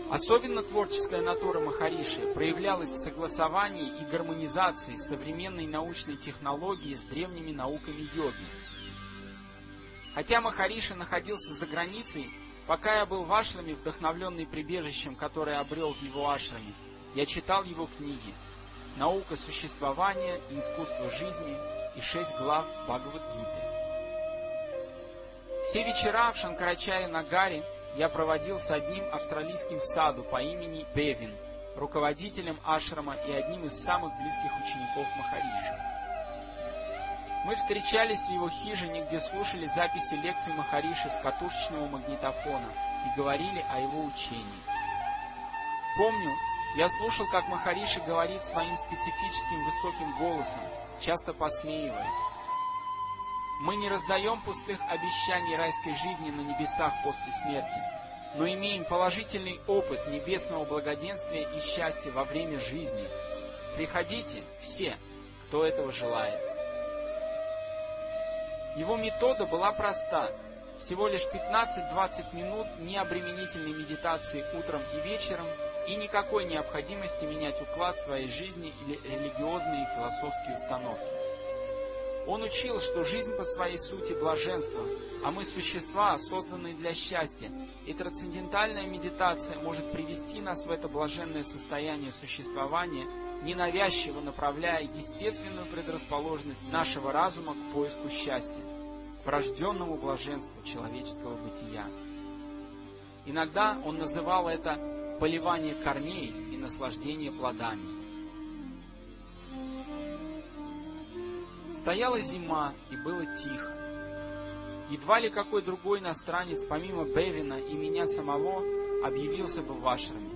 Speaker 1: Особенно творческая натура Махариши проявлялась в согласовании и гармонизации современной научной технологии с древними науками йоги. Хотя Махариши находился за границей, пока я был в ашраме, вдохновленный прибежищем, которое обрел в его ашраме, я читал его книги, наука существования и искусство жизни и шесть глав Бхагавадгиты. Все вечера в Шанкарачаре Нагаре я проводил с одним австралийским саду по имени Бевин, руководителем ашрама и одним из самых близких учеников Махариши. Мы встречались в его хижине, где слушали записи лекций Махариши с катушечного магнитофона и говорили о его учении. Помню, я слушал, как Махариши говорит своим специфическим высоким голосом, часто посмеиваясь. Мы не раздаем пустых обещаний райской жизни на небесах после смерти, но имеем положительный опыт небесного благоденствия и счастья во время жизни. Приходите все, кто этого желает. Его метода была проста. Всего лишь 15-20 минут необременительной медитации утром и вечером – и никакой необходимости менять уклад своей жизни или религиозные и философские установки. Он учил, что жизнь по своей сути блаженство, а мы существа, созданные для счастья, и трансцендентальная медитация может привести нас в это блаженное состояние существования, ненавязчиво направляя естественную предрасположенность нашего разума к поиску счастья, врожденному блаженству человеческого бытия. Иногда он называл это поливание корней и наслаждение плодами. Стояла зима, и было тихо. Едва ли какой другой иностранец, помимо Бевина и меня самого, объявился бы в Ашраме.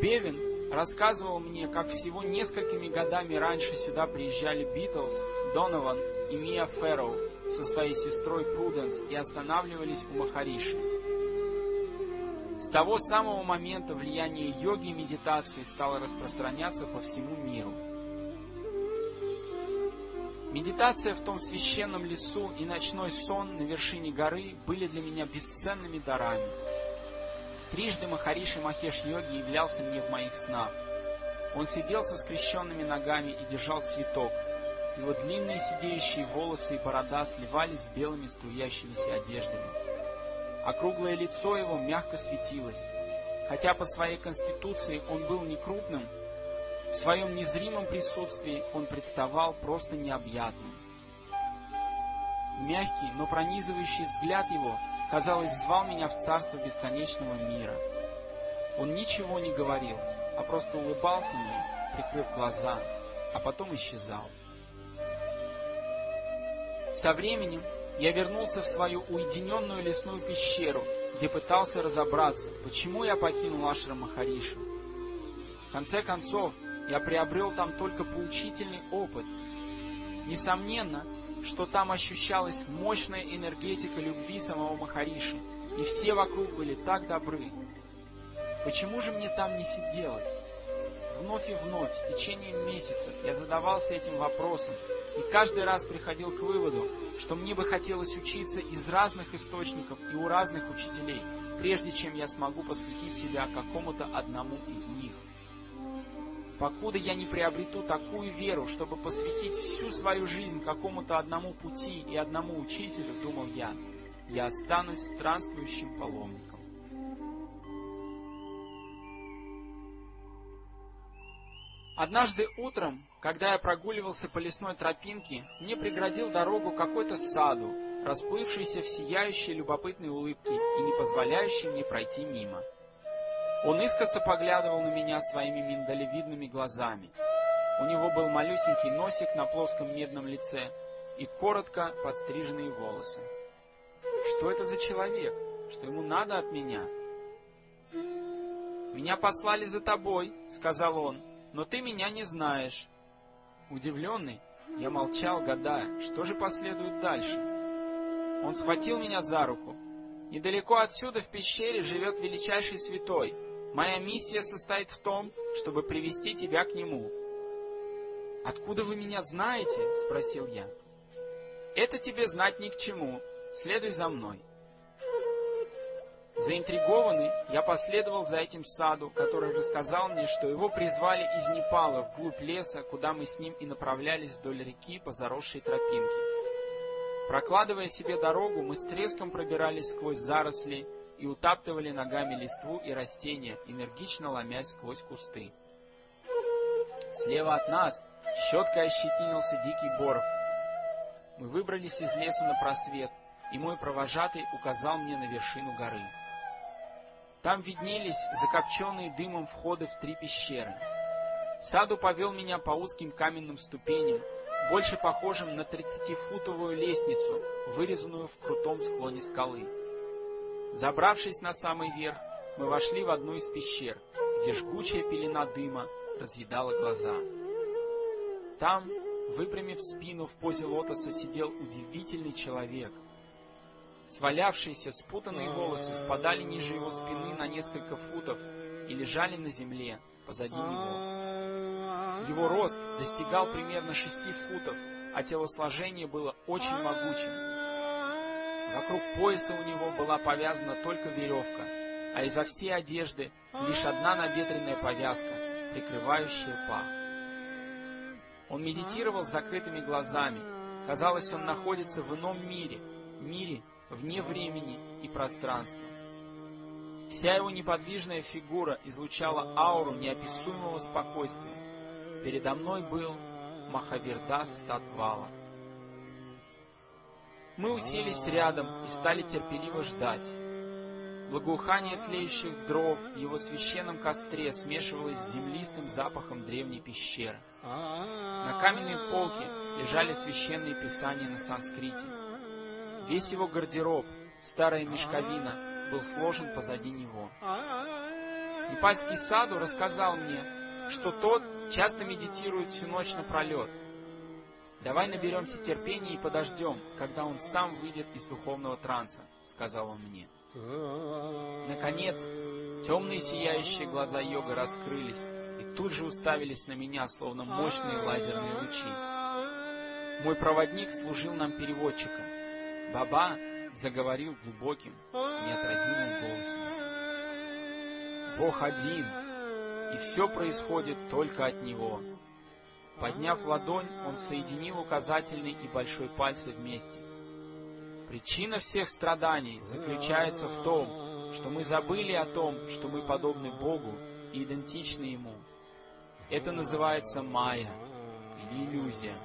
Speaker 1: Бевин рассказывал мне, как всего несколькими годами раньше сюда приезжали Битлз, Донован и Мия Фэрроу со своей сестрой Пруденс и останавливались у Махариши. С того самого момента влияние йоги и медитации стало распространяться по всему миру. Медитация в том священном лесу и ночной сон на вершине горы были для меня бесценными дарами. Трижды Махариши Махеш Йоги являлся мне в моих снах. Он сидел со скрещенными ногами и держал цветок. Его длинные сидеющие волосы и борода сливались с белыми струящимися одеждами. Округлое лицо его мягко светилось. Хотя по своей конституции он был не крупным, в своем незримом присутствии он представал просто необъятным. Мягкий, но пронизывающий взгляд его, казалось, звал меня в царство бесконечного мира. Он ничего не говорил, а просто улыбался мне, прикрыв глаза, а потом исчезал. Со временем я вернулся в свою уединенную лесную пещеру, где пытался разобраться, почему я покинул ашрам Махариши. В конце концов, я приобрел там только поучительный опыт. Несомненно, что там ощущалась мощная энергетика любви самого Махариши, и все вокруг были так добры. Почему же мне там не сиделось? Вновь и вновь, в течение месяца, я задавался этим вопросом, и каждый раз приходил к выводу, что мне бы хотелось учиться из разных источников и у разных учителей, прежде чем я смогу посвятить себя какому-то одному из них. Покуда я не приобрету такую веру, чтобы посвятить всю свою жизнь какому-то одному пути и одному учителю, думал я, я останусь странствующим паломником. Однажды утром, когда я прогуливался по лесной тропинке, мне преградил дорогу какой-то саду, расплывшийся в сияющей любопытной улыбке и не позволяющий мне пройти мимо. Он искоса поглядывал на меня своими миндалевидными глазами. У него был малюсенький носик на плоском медном лице и коротко подстриженные волосы. Что это за человек? Что ему надо от меня? «Меня послали за тобой», — сказал он но ты меня не знаешь. Удивленный, я молчал, гадая, что же последует дальше. Он схватил меня за руку. Недалеко отсюда в пещере живет величайший святой. Моя миссия состоит в том, чтобы привести тебя к нему. Откуда вы меня знаете? спросил я. Это тебе знать ни к чему. Следуй за мной. Заинтригованный, я последовал за этим саду, который рассказал мне, что его призвали из Непала вглубь леса, куда мы с ним и направлялись вдоль реки по заросшей тропинке. Прокладывая себе дорогу, мы с треском пробирались сквозь заросли и утаптывали ногами листву и растения, энергично ломясь сквозь кусты. Слева от нас щеткой ощетинился дикий боров. Мы выбрались из леса на просвет, и мой провожатый указал мне на вершину горы. Там виднелись закопченные дымом входы в три пещеры. Саду повел меня по узким каменным ступеням, больше похожим на тридцатифутовую лестницу, вырезанную в крутом склоне скалы. Забравшись на самый верх, мы вошли в одну из пещер, где жгучая пелена дыма разъедала глаза. Там, выпрямив спину в позе лотоса, сидел удивительный человек — Свалявшиеся спутанные волосы спадали ниже его спины на несколько футов и лежали на земле позади него. Его рост достигал примерно шести футов, а телосложение было очень могучим. Вокруг пояса у него была повязана только веревка, а изо всей одежды лишь одна набедренная повязка, прикрывающая пах. Он медитировал с закрытыми глазами. Казалось, он находится в ином мире, мире, вне времени и пространства. Вся его неподвижная фигура излучала ауру неописуемого спокойствия. Передо мной был Махавирдас Татвала. Мы уселись рядом и стали терпеливо ждать. Благоухание тлеющих дров в его священном костре смешивалось с землистым запахом древней пещеры. На каменной полке лежали священные писания на санскрите. Весь его гардероб, старая мешковина, был сложен позади него. Непальский саду рассказал мне, что тот часто медитирует всю ночь напролет. «Давай наберемся терпения и подождем, когда он сам выйдет из духовного транса», — сказал он мне. Наконец, темные сияющие глаза йога раскрылись и тут же уставились на меня, словно мощные лазерные лучи. Мой проводник служил нам переводчиком. Баба заговорил глубоким, неотразимым голосом. Бог один, и все происходит только от Него. Подняв ладонь, он соединил указательный и большой пальцы вместе. Причина всех страданий заключается в том, что мы забыли о том, что мы подобны Богу и идентичны Ему. Это называется майя или иллюзия.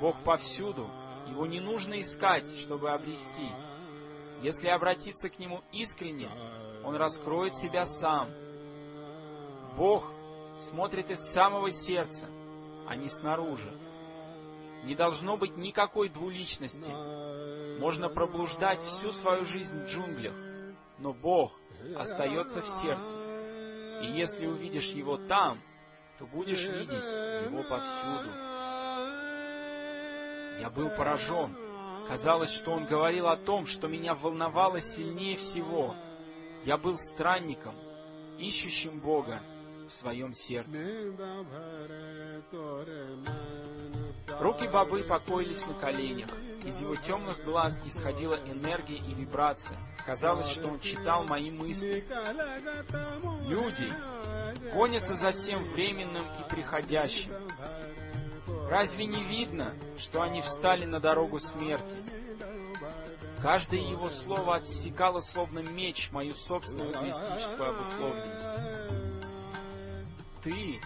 Speaker 1: Бог повсюду, Его не нужно искать, чтобы обрести. Если обратиться к Нему искренне, Он раскроет себя сам. Бог смотрит из самого сердца, а не снаружи. Не должно быть никакой двуличности. Можно проблуждать всю свою жизнь в джунглях, но Бог остается в сердце. И если увидишь Его там, то будешь видеть Его повсюду. Я был поражен. Казалось, что он говорил о том, что меня волновало сильнее всего. Я был странником, ищущим Бога в своем сердце. Руки бабы покоились на коленях. Из его темных глаз исходила энергия и вибрация. Казалось, что он читал мои мысли. Люди гонятся за всем временным и приходящим. Разве не видно, что они встали на дорогу смерти? Каждое его слово отсекало словно меч мою собственную эгоистическую обусловленность. Ты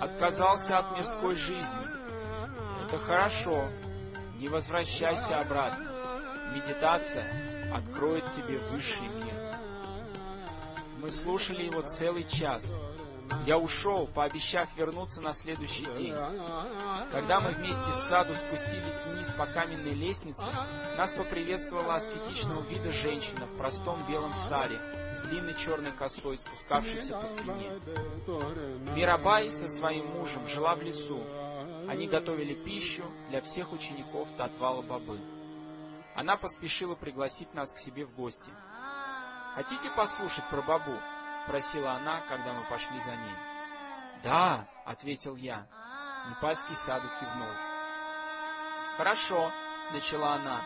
Speaker 1: отказался от мирской жизни. Это хорошо. Не возвращайся обратно. Медитация откроет тебе высший мир. Мы слушали его целый час. Я ушел, пообещав вернуться на следующий день. Когда мы вместе с Саду спустились вниз по каменной лестнице, нас поприветствовала аскетичного вида женщина в простом белом саре с длинной черной косой, спускавшейся по спине. Мирабай со своим мужем жила в лесу. Они готовили пищу для всех учеников Татвала Бабы. Она поспешила пригласить нас к себе в гости. «Хотите послушать про Бабу?» — спросила она, когда мы пошли за ней. «Да», — ответил я. Непальский саду кивнул. «Хорошо», — начала она.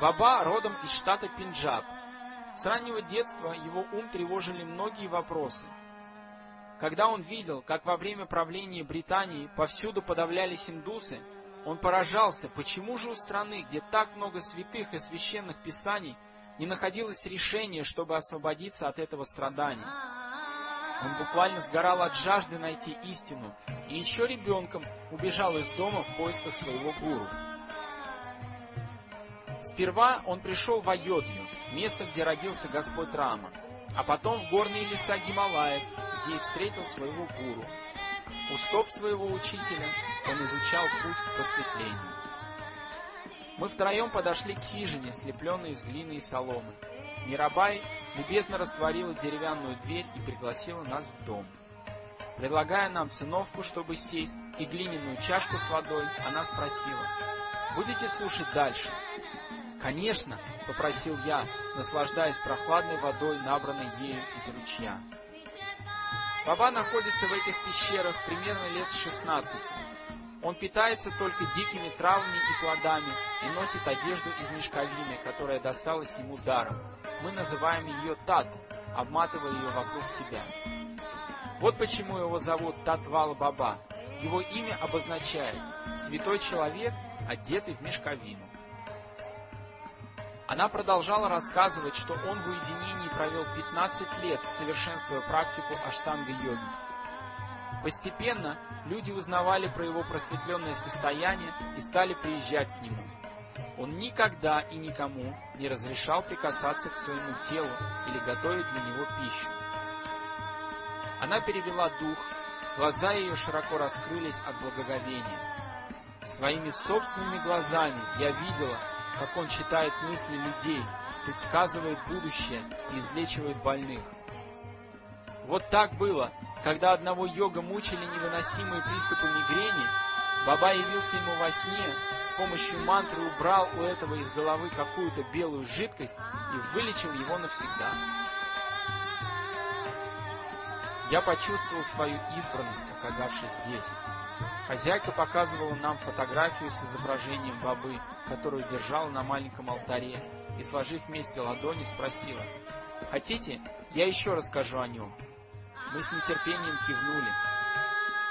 Speaker 1: Баба родом из штата Пенджаб. С раннего детства его ум тревожили многие вопросы. Когда он видел, как во время правления Британии повсюду подавлялись индусы, он поражался, почему же у страны, где так много святых и священных писаний, не находилось решения, чтобы освободиться от этого страдания. Он буквально сгорал от жажды найти истину, и еще ребенком убежал из дома в поисках своего гуру. Сперва он пришел в Айодью, место, где родился Господь Рама, а потом в горные леса Гималаев, где и встретил своего гуру. У стоп своего учителя он изучал путь к просветлению. Мы втроем подошли к хижине, слепленной из глины и соломы. Мирабай любезно растворила деревянную дверь и пригласила нас в дом. Предлагая нам циновку, чтобы сесть, и глиняную чашку с водой, она спросила, «Будете слушать дальше?» «Конечно», — попросил я, наслаждаясь прохладной водой, набранной ею из ручья. Баба находится в этих пещерах примерно лет с шестнадцати. Он питается только дикими травами и плодами и носит одежду из мешковины, которая досталась ему даром. Мы называем ее Тат, обматывая ее вокруг себя. Вот почему его зовут Татвал Баба. Его имя обозначает «святой человек, одетый в мешковину». Она продолжала рассказывать, что он в уединении провел 15 лет, совершенствуя практику аштанга-йоги. Постепенно люди узнавали про его просветленное состояние и стали приезжать к нему. Он никогда и никому не разрешал прикасаться к своему телу или готовить для него пищу. Она перевела дух, глаза ее широко раскрылись от благоговения. Своими собственными глазами я видела, как он читает мысли людей, предсказывает будущее и излечивает больных. Вот так было, когда одного йога мучили невыносимые приступы мигрени, Баба явился ему во сне, с помощью мантры убрал у этого из головы какую-то белую жидкость и вылечил его навсегда. Я почувствовал свою избранность, оказавшись здесь. Хозяйка показывала нам фотографию с изображением бабы, которую держала на маленьком алтаре, и, сложив вместе ладони, спросила, «Хотите, я еще расскажу о нем?» Мы с нетерпением кивнули.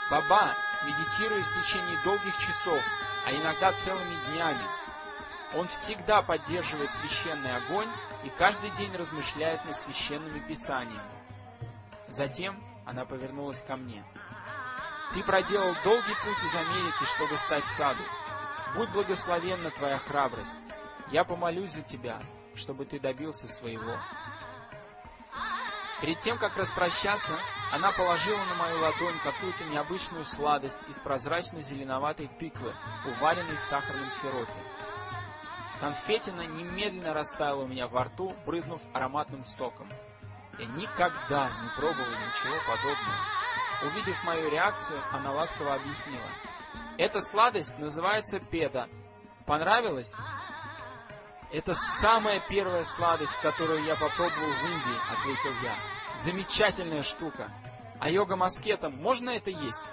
Speaker 1: Баба медитирует в течение долгих часов, а иногда целыми днями. Он всегда поддерживает священный огонь и каждый день размышляет над священными писаниями. Затем она повернулась ко мне. Ты проделал долгий путь из Америки, чтобы стать саду. Будь благословенна твоя храбрость. Я помолюсь за тебя, чтобы ты добился своего. Перед тем, как распрощаться, она положила на мою ладонь какую-то необычную сладость из прозрачно-зеленоватой тыквы, уваренной в сахарном сиропе. Конфетина немедленно растаяла у меня во рту, брызнув ароматным соком. Я никогда не пробовал ничего подобного. Увидев мою реакцию, она ласково объяснила. Эта сладость называется педа. Понравилось? Это самая первая сладость, которую я попробовал в Индии, ответил я. Замечательная штука. А йога-маскетом можно это есть?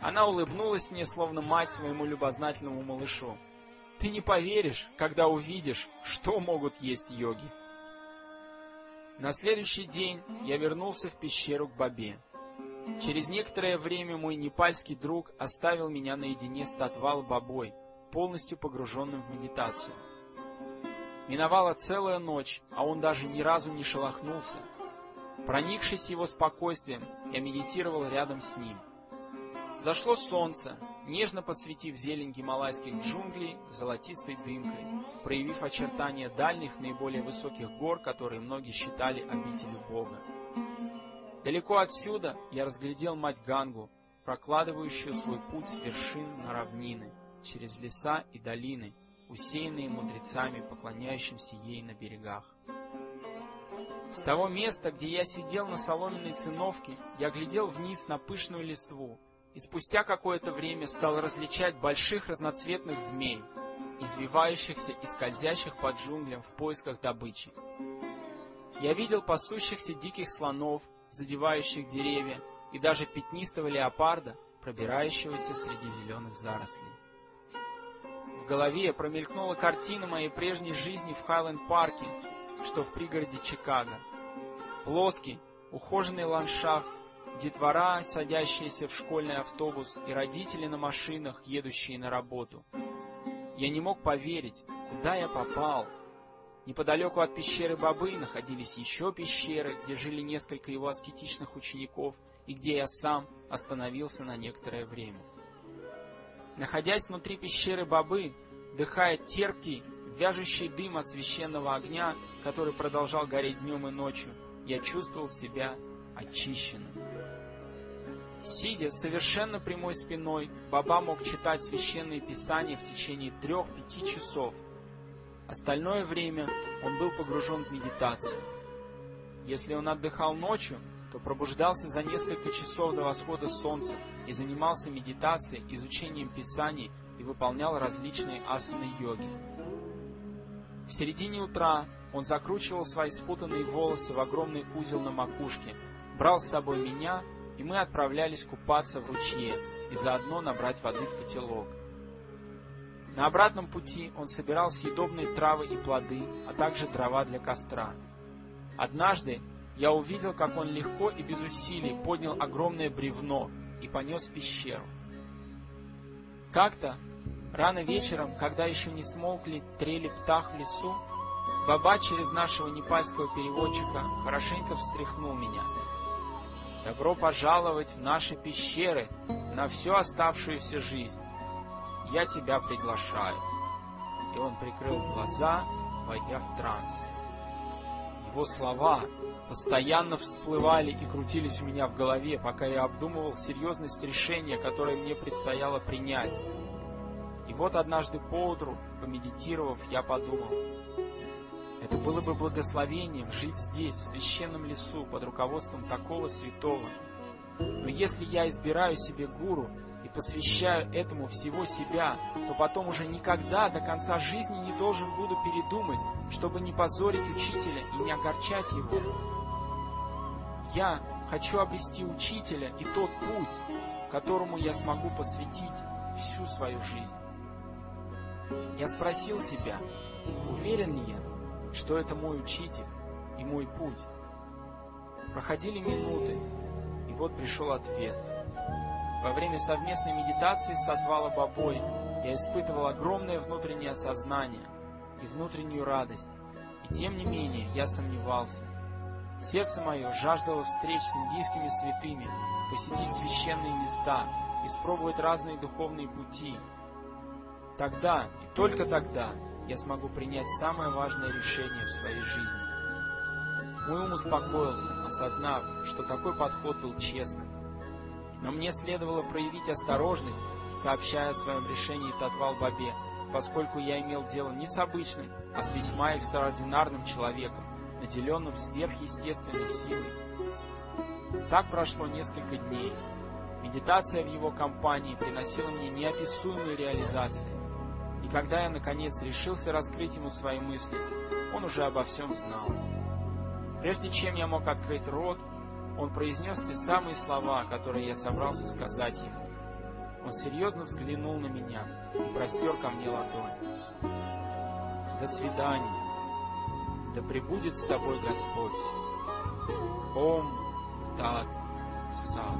Speaker 1: Она улыбнулась мне, словно мать своему любознательному малышу. Ты не поверишь, когда увидишь, что могут есть йоги. На следующий день я вернулся в пещеру к Бабе. Через некоторое время мой непальский друг оставил меня наедине с Татвал Бабой, полностью погруженным в медитацию. Миновала целая ночь, а он даже ни разу не шелохнулся. Проникшись его спокойствием, я медитировал рядом с ним. Зашло солнце, нежно подсветив зелень гималайских джунглей золотистой дымкой, проявив очертания дальних, наиболее высоких гор, которые многие считали обителью Бога. Далеко отсюда я разглядел мать Гангу, прокладывающую свой путь с вершин на равнины, через леса и долины, усеянные мудрецами, поклоняющимся ей на берегах. С того места, где я сидел на соломенной циновке, я глядел вниз на пышную листву, и спустя какое-то время стал различать больших разноцветных змей, извивающихся и скользящих по джунглям в поисках добычи. Я видел пасущихся диких слонов, задевающих деревья, и даже пятнистого леопарда, пробирающегося среди зеленых зарослей. В голове промелькнула картина моей прежней жизни в Хайленд-парке, что в пригороде Чикаго. Плоский, ухоженный ландшафт, детвора, садящиеся в школьный автобус, и родители на машинах, едущие на работу. Я не мог поверить, куда я попал. Неподалеку от пещеры Бабы находились еще пещеры, где жили несколько его аскетичных учеников, и где я сам остановился на некоторое время. Находясь внутри пещеры Бабы, дыхая терпкий, вяжущий дым от священного огня, который продолжал гореть днем и ночью, я чувствовал себя очищенным. Сидя совершенно прямой спиной, Баба мог читать священные писания в течение трех-пяти часов — Остальное время он был погружен в медитацию. Если он отдыхал ночью, то пробуждался за несколько часов до восхода солнца и занимался медитацией, изучением писаний и выполнял различные асаны йоги. В середине утра он закручивал свои спутанные волосы в огромный узел на макушке, брал с собой меня, и мы отправлялись купаться в ручье и заодно набрать воды в котелок. На обратном пути он собирал съедобные травы и плоды, а также дрова для костра. Однажды я увидел, как он легко и без усилий поднял огромное бревно и понес в пещеру. Как-то, рано вечером, когда еще не смолкли трели птах в лесу, Баба через нашего непальского переводчика хорошенько встряхнул меня. «Добро пожаловать в наши пещеры на всю оставшуюся жизнь я тебя приглашаю. И он прикрыл глаза, войдя в транс. Его слова постоянно всплывали и крутились у меня в голове, пока я обдумывал серьезность решения, которое мне предстояло принять. И вот однажды поутру, помедитировав, я подумал, это было бы благословением жить здесь, в священном лесу, под руководством такого святого. Но если я избираю себе гуру, посвящаю этому всего себя, то потом уже никогда до конца жизни не должен буду передумать, чтобы не позорить учителя и не огорчать его. Я хочу обрести учителя и тот путь, которому я смогу посвятить всю свою жизнь. Я спросил себя, уверен ли я, что это мой учитель и мой путь. Проходили минуты, и вот пришел ответ. Во время совместной медитации с Татвала Бабой я испытывал огромное внутреннее осознание и внутреннюю радость, и тем не менее я сомневался. Сердце мое жаждало встреч с индийскими святыми, посетить священные места, испробовать разные духовные пути. Тогда и только тогда я смогу принять самое важное решение в своей жизни. Мой ум успокоился, осознав, что такой подход был честным. Но мне следовало проявить осторожность, сообщая о своем решении Татвал Бабе, поскольку я имел дело не с обычным, а с весьма экстраординарным человеком, наделенным сверхъестественной силой. Так прошло несколько дней. Медитация в его компании приносила мне неописуемые реализации. И когда я, наконец, решился раскрыть ему свои мысли, он уже обо всем знал. Прежде чем я мог открыть рот, он произнес те самые слова, которые я собрался сказать ему. Он серьезно взглянул на меня простер ко мне ладонь. До свидания. Да пребудет с тобой Господь. Ом Тат Сад.